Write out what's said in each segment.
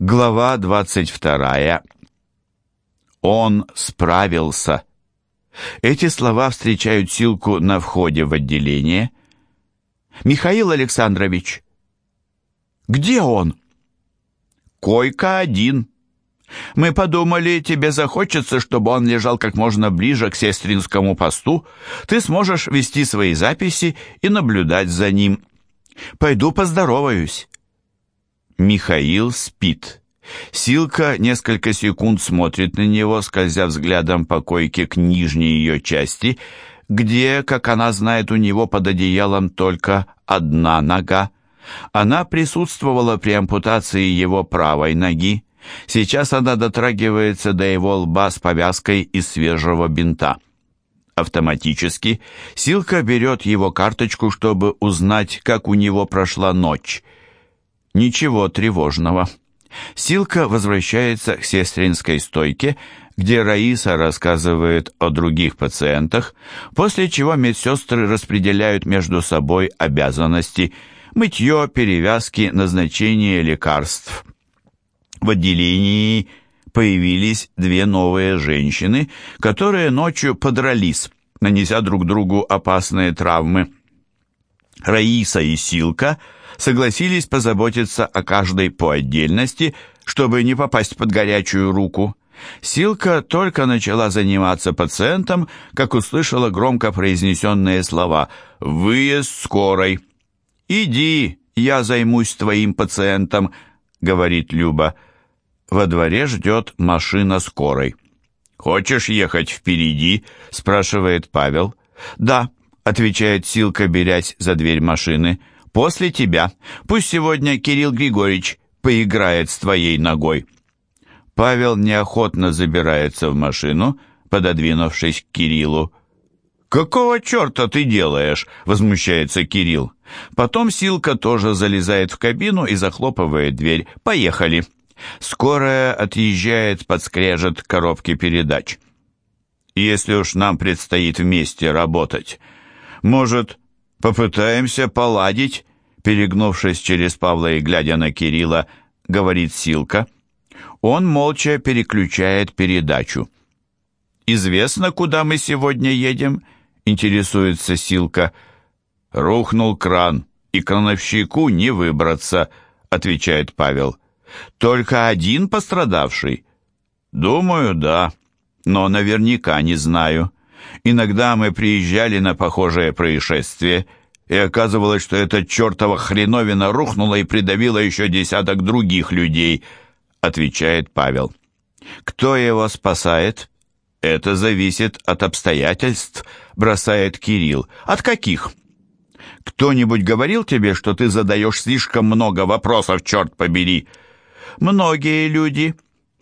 Глава 22. Он справился. Эти слова встречают Силку на входе в отделение. «Михаил Александрович!» «Где он?» «Койка один. Мы подумали, тебе захочется, чтобы он лежал как можно ближе к сестринскому посту. Ты сможешь вести свои записи и наблюдать за ним. Пойду поздороваюсь». Михаил спит. Силка несколько секунд смотрит на него, скользя взглядом по койке к нижней ее части, где, как она знает, у него под одеялом только одна нога. Она присутствовала при ампутации его правой ноги. Сейчас она дотрагивается до его лба с повязкой из свежего бинта. Автоматически Силка берет его карточку, чтобы узнать, как у него прошла ночь. Ничего тревожного. Силка возвращается к сестринской стойке, где Раиса рассказывает о других пациентах, после чего медсестры распределяют между собой обязанности мытье, перевязки, назначение лекарств. В отделении появились две новые женщины, которые ночью подрались, нанеся друг другу опасные травмы. Раиса и Силка – согласились позаботиться о каждой по отдельности, чтобы не попасть под горячую руку. Силка только начала заниматься пациентом, как услышала громко произнесенные слова «Выезд скорой». «Иди, я займусь твоим пациентом», — говорит Люба. Во дворе ждет машина скорой. «Хочешь ехать впереди?» — спрашивает Павел. «Да», — отвечает Силка, берясь за дверь машины. После тебя. Пусть сегодня Кирилл Григорьевич поиграет с твоей ногой». Павел неохотно забирается в машину, пододвинувшись к Кириллу. «Какого черта ты делаешь?» — возмущается Кирилл. Потом Силка тоже залезает в кабину и захлопывает дверь. «Поехали!» Скорая отъезжает под скрежет коробки передач. «Если уж нам предстоит вместе работать, может, попытаемся поладить?» перегнувшись через Павла и глядя на Кирилла, говорит Силка. Он молча переключает передачу. «Известно, куда мы сегодня едем?» — интересуется Силка. «Рухнул кран, и крановщику не выбраться», — отвечает Павел. «Только один пострадавший?» «Думаю, да, но наверняка не знаю. Иногда мы приезжали на похожее происшествие — и оказывалось, что эта чертова хреновина рухнула и придавила еще десяток других людей, отвечает Павел. Кто его спасает? Это зависит от обстоятельств, бросает Кирилл. От каких? Кто-нибудь говорил тебе, что ты задаешь слишком много вопросов, черт побери? Многие люди.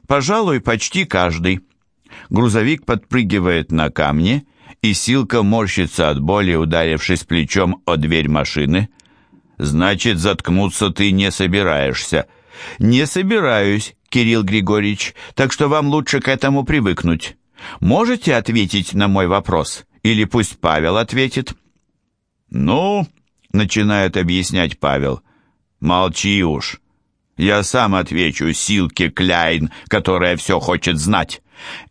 Пожалуй, почти каждый. Грузовик подпрыгивает на камне и Силка морщится от боли, ударившись плечом о дверь машины. «Значит, заткнуться ты не собираешься». «Не собираюсь, Кирилл Григорьевич, так что вам лучше к этому привыкнуть. Можете ответить на мой вопрос? Или пусть Павел ответит?» «Ну», — начинает объяснять Павел, — «молчи уж. Я сам отвечу Силке Кляйн, которая все хочет знать».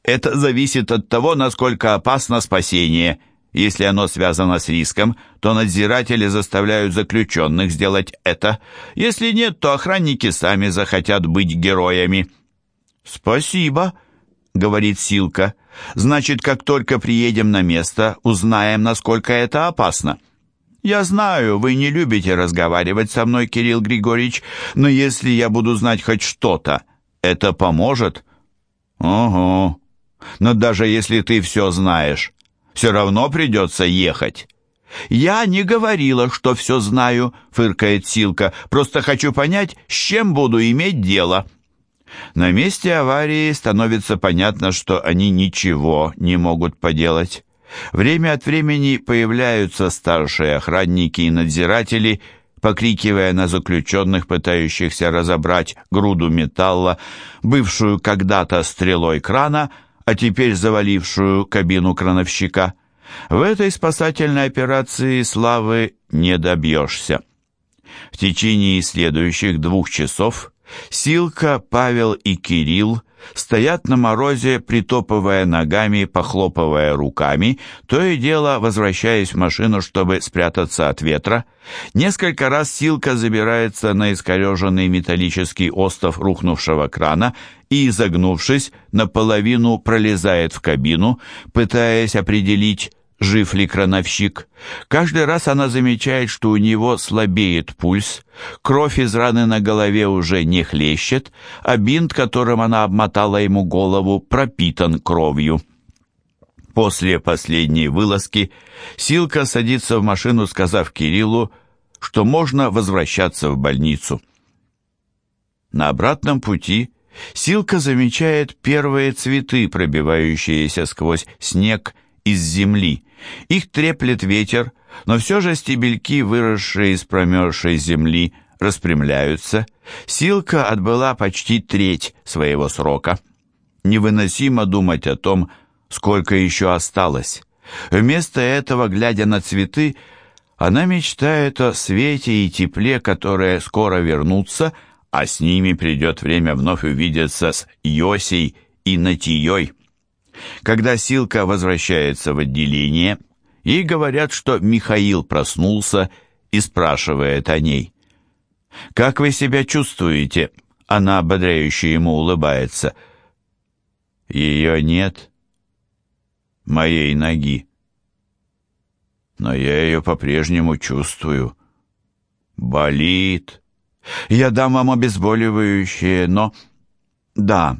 Это зависит от того, насколько опасно спасение. Если оно связано с риском, то надзиратели заставляют заключенных сделать это. Если нет, то охранники сами захотят быть героями. «Спасибо», — говорит Силка. «Значит, как только приедем на место, узнаем, насколько это опасно». «Я знаю, вы не любите разговаривать со мной, Кирилл Григорьевич, но если я буду знать хоть что-то, это поможет». «Ого. Но даже если ты все знаешь, все равно придется ехать». «Я не говорила, что все знаю», — фыркает Силка. «Просто хочу понять, с чем буду иметь дело». На месте аварии становится понятно, что они ничего не могут поделать. Время от времени появляются старшие охранники и надзиратели, покрикивая на заключенных, пытающихся разобрать груду металла, бывшую когда-то стрелой крана, а теперь завалившую кабину крановщика. В этой спасательной операции славы не добьешься. В течение следующих двух часов Силка, Павел и Кирилл стоят на морозе, притопывая ногами, похлопывая руками, то и дело возвращаясь в машину, чтобы спрятаться от ветра. Несколько раз Силка забирается на искореженный металлический остов рухнувшего крана и, изогнувшись, наполовину пролезает в кабину, пытаясь определить, жив ли крановщик. Каждый раз она замечает, что у него слабеет пульс, кровь из раны на голове уже не хлещет, а бинт, которым она обмотала ему голову, пропитан кровью. После последней вылазки Силка садится в машину, сказав Кириллу, что можно возвращаться в больницу. На обратном пути Силка замечает первые цветы, пробивающиеся сквозь снег из земли. Их треплет ветер, но все же стебельки, выросшие из промерзшей земли, распрямляются. Силка отбыла почти треть своего срока. Невыносимо думать о том, сколько еще осталось. Вместо этого, глядя на цветы, она мечтает о свете и тепле, которые скоро вернутся, а с ними придет время вновь увидеться с Йосей и Натией. Когда Силка возвращается в отделение, ей говорят, что Михаил проснулся и спрашивает о ней. «Как вы себя чувствуете?» Она ободряюще ему улыбается. «Ее нет. Моей ноги. Но я ее по-прежнему чувствую. Болит. Я дам вам обезболивающее, но...» «Да,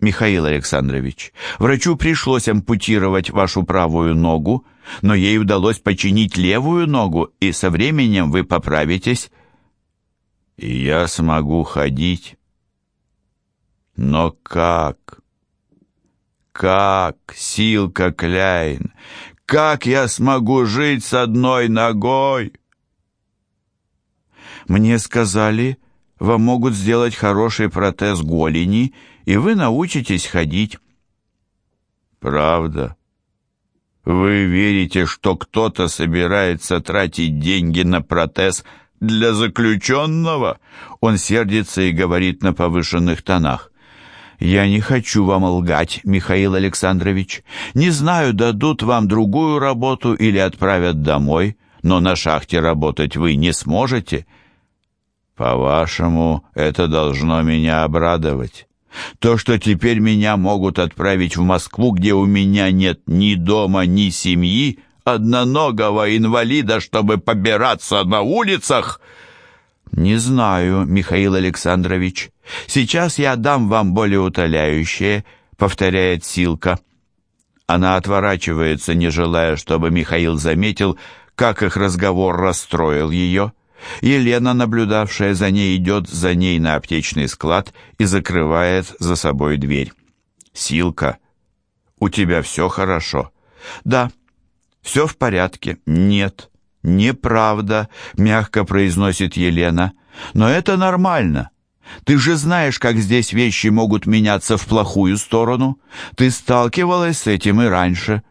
Михаил Александрович, врачу пришлось ампутировать вашу правую ногу, но ей удалось починить левую ногу, и со временем вы поправитесь. И я смогу ходить. Но как? Как, Силка Кляйн, как я смогу жить с одной ногой? Мне сказали, вам могут сделать хороший протез голени — и вы научитесь ходить. Правда? Вы верите, что кто-то собирается тратить деньги на протез для заключенного? Он сердится и говорит на повышенных тонах. «Я не хочу вам лгать, Михаил Александрович. Не знаю, дадут вам другую работу или отправят домой, но на шахте работать вы не сможете». «По-вашему, это должно меня обрадовать. То, что теперь меня могут отправить в Москву, где у меня нет ни дома, ни семьи, одноногого инвалида, чтобы побираться на улицах? Не знаю, Михаил Александрович. Сейчас я дам вам более утоляющее, повторяет Силка. Она отворачивается, не желая, чтобы Михаил заметил, как их разговор расстроил ее. Елена, наблюдавшая за ней, идет за ней на аптечный склад и закрывает за собой дверь. «Силка, у тебя все хорошо?» «Да, все в порядке». «Нет, неправда», — мягко произносит Елена. «Но это нормально. Ты же знаешь, как здесь вещи могут меняться в плохую сторону. Ты сталкивалась с этим и раньше».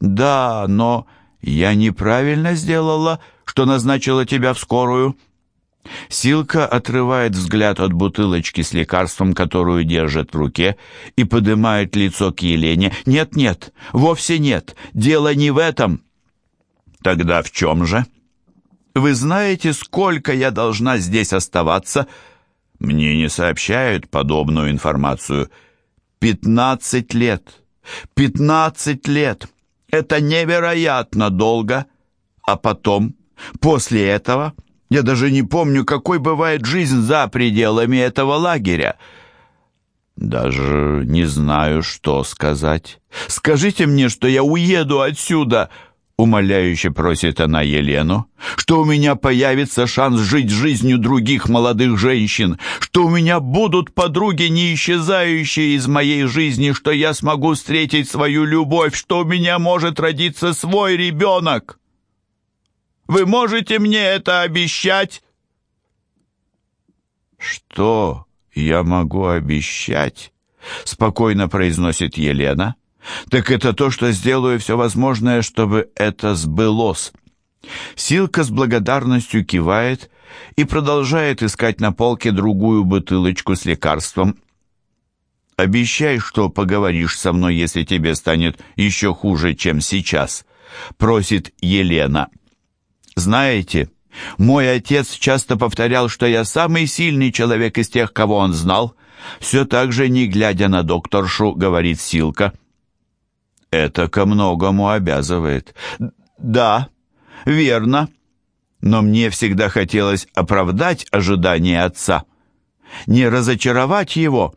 «Да, но я неправильно сделала», что назначила тебя в скорую?» Силка отрывает взгляд от бутылочки с лекарством, которую держит в руке, и поднимает лицо к Елене. «Нет-нет, вовсе нет, дело не в этом». «Тогда в чем же?» «Вы знаете, сколько я должна здесь оставаться?» «Мне не сообщают подобную информацию». «Пятнадцать лет! Пятнадцать лет! Это невероятно долго! А потом...» После этого я даже не помню, какой бывает жизнь за пределами этого лагеря. Даже не знаю, что сказать. Скажите мне, что я уеду отсюда, умоляюще просит она Елену, что у меня появится шанс жить жизнью других молодых женщин, что у меня будут подруги, не исчезающие из моей жизни, что я смогу встретить свою любовь, что у меня может родиться свой ребенок. Вы можете мне это обещать?» «Что я могу обещать?» — спокойно произносит Елена. «Так это то, что сделаю все возможное, чтобы это сбылось». Силка с благодарностью кивает и продолжает искать на полке другую бутылочку с лекарством. «Обещай, что поговоришь со мной, если тебе станет еще хуже, чем сейчас», — просит Елена. «Знаете, мой отец часто повторял, что я самый сильный человек из тех, кого он знал. Все так же, не глядя на докторшу, говорит Силка. Это ко многому обязывает. Да, верно. Но мне всегда хотелось оправдать ожидания отца. Не разочаровать его.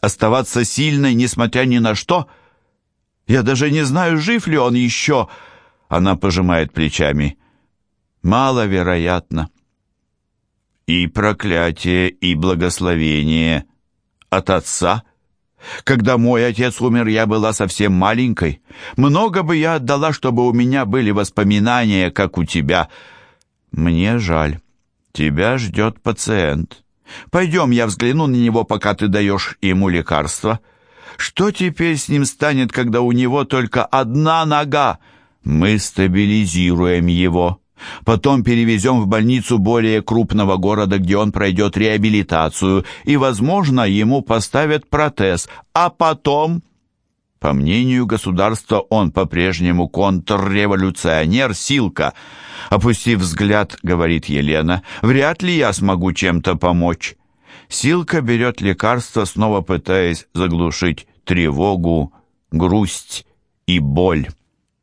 Оставаться сильной, несмотря ни на что. Я даже не знаю, жив ли он еще. Она пожимает плечами маловероятно. И проклятие, и благословение от отца. Когда мой отец умер, я была совсем маленькой. Много бы я отдала, чтобы у меня были воспоминания, как у тебя. Мне жаль. Тебя ждет пациент. Пойдем, я взгляну на него, пока ты даешь ему лекарство. Что теперь с ним станет, когда у него только одна нога? Мы стабилизируем его. Потом перевезем в больницу более крупного города, где он пройдет реабилитацию, и, возможно, ему поставят протез. А потом... По мнению государства, он по-прежнему контрреволюционер Силка. Опустив взгляд, говорит Елена, вряд ли я смогу чем-то помочь. Силка берет лекарство, снова пытаясь заглушить тревогу, грусть и боль.